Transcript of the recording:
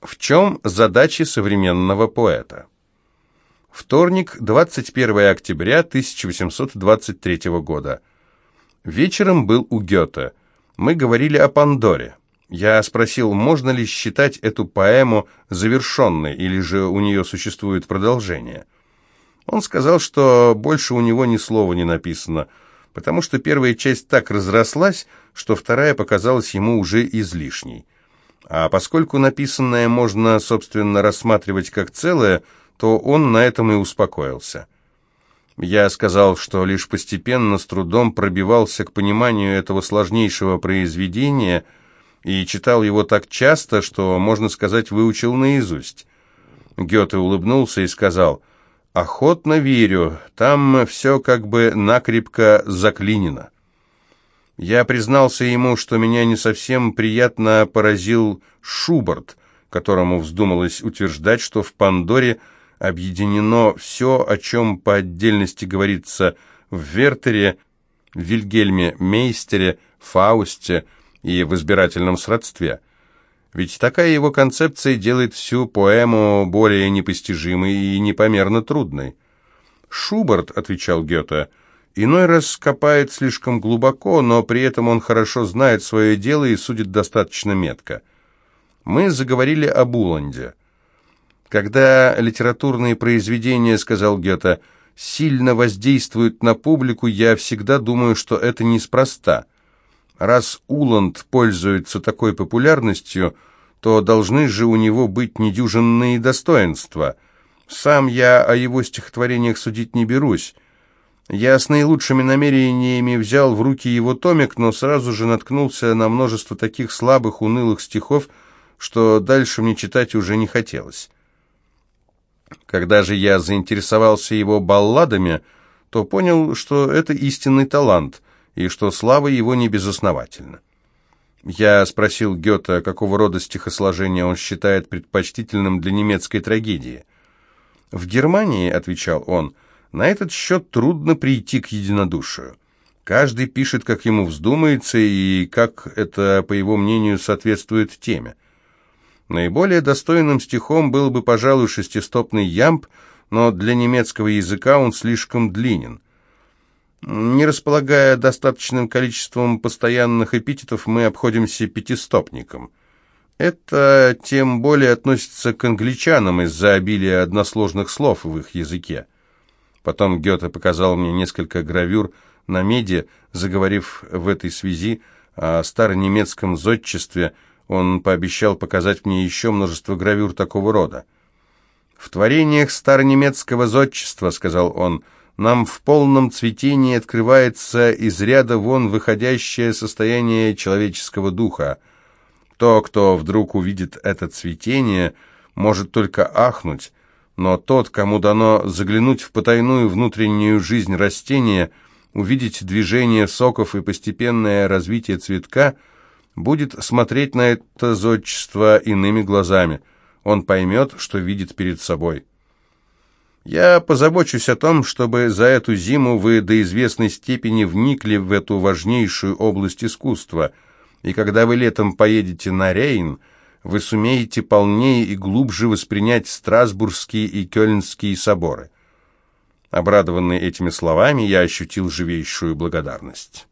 В чем задачи современного поэта? Вторник, 21 октября 1823 года. Вечером был у Гёте. Мы говорили о Пандоре. Я спросил, можно ли считать эту поэму завершенной, или же у нее существует продолжение. Он сказал, что больше у него ни слова не написано, потому что первая часть так разрослась, что вторая показалась ему уже излишней. А поскольку написанное можно, собственно, рассматривать как целое, то он на этом и успокоился. Я сказал, что лишь постепенно, с трудом пробивался к пониманию этого сложнейшего произведения и читал его так часто, что, можно сказать, выучил наизусть. Гёте улыбнулся и сказал, «Охотно верю, там все как бы накрепко заклинено». Я признался ему, что меня не совсем приятно поразил Шуберт, которому вздумалось утверждать, что в Пандоре объединено все, о чем по отдельности говорится в Вертере, Вильгельме Мейстере, Фаусте и в избирательном сродстве. Ведь такая его концепция делает всю поэму более непостижимой и непомерно трудной. «Шуберт», — отвечал Гёте, — Иной раз копает слишком глубоко, но при этом он хорошо знает свое дело и судит достаточно метко. Мы заговорили об Уланде. Когда литературные произведения, сказал Гёте, сильно воздействуют на публику, я всегда думаю, что это неспроста. Раз Уланд пользуется такой популярностью, то должны же у него быть недюжинные достоинства. Сам я о его стихотворениях судить не берусь. Я с наилучшими намерениями взял в руки его томик, но сразу же наткнулся на множество таких слабых, унылых стихов, что дальше мне читать уже не хотелось. Когда же я заинтересовался его балладами, то понял, что это истинный талант, и что слава его не безосновательна. Я спросил Гёте, какого рода стихосложение он считает предпочтительным для немецкой трагедии. «В Германии, — отвечал он, — на этот счет трудно прийти к единодушию. Каждый пишет, как ему вздумается, и как это, по его мнению, соответствует теме. Наиболее достойным стихом был бы, пожалуй, шестистопный ямб, но для немецкого языка он слишком длинен. Не располагая достаточным количеством постоянных эпитетов, мы обходимся пятистопником. Это тем более относится к англичанам из-за обилия односложных слов в их языке. Потом Гёте показал мне несколько гравюр на меди, заговорив в этой связи о старонемецком зодчестве, он пообещал показать мне еще множество гравюр такого рода. «В творениях старонемецкого зодчества, — сказал он, — нам в полном цветении открывается из ряда вон выходящее состояние человеческого духа. То, кто вдруг увидит это цветение, может только ахнуть, но тот, кому дано заглянуть в потайную внутреннюю жизнь растения, увидеть движение соков и постепенное развитие цветка, будет смотреть на это зодчество иными глазами. Он поймет, что видит перед собой. Я позабочусь о том, чтобы за эту зиму вы до известной степени вникли в эту важнейшую область искусства, и когда вы летом поедете на Рейн – вы сумеете полнее и глубже воспринять Страсбургские и Кёльнские соборы. Обрадованный этими словами, я ощутил живейшую благодарность.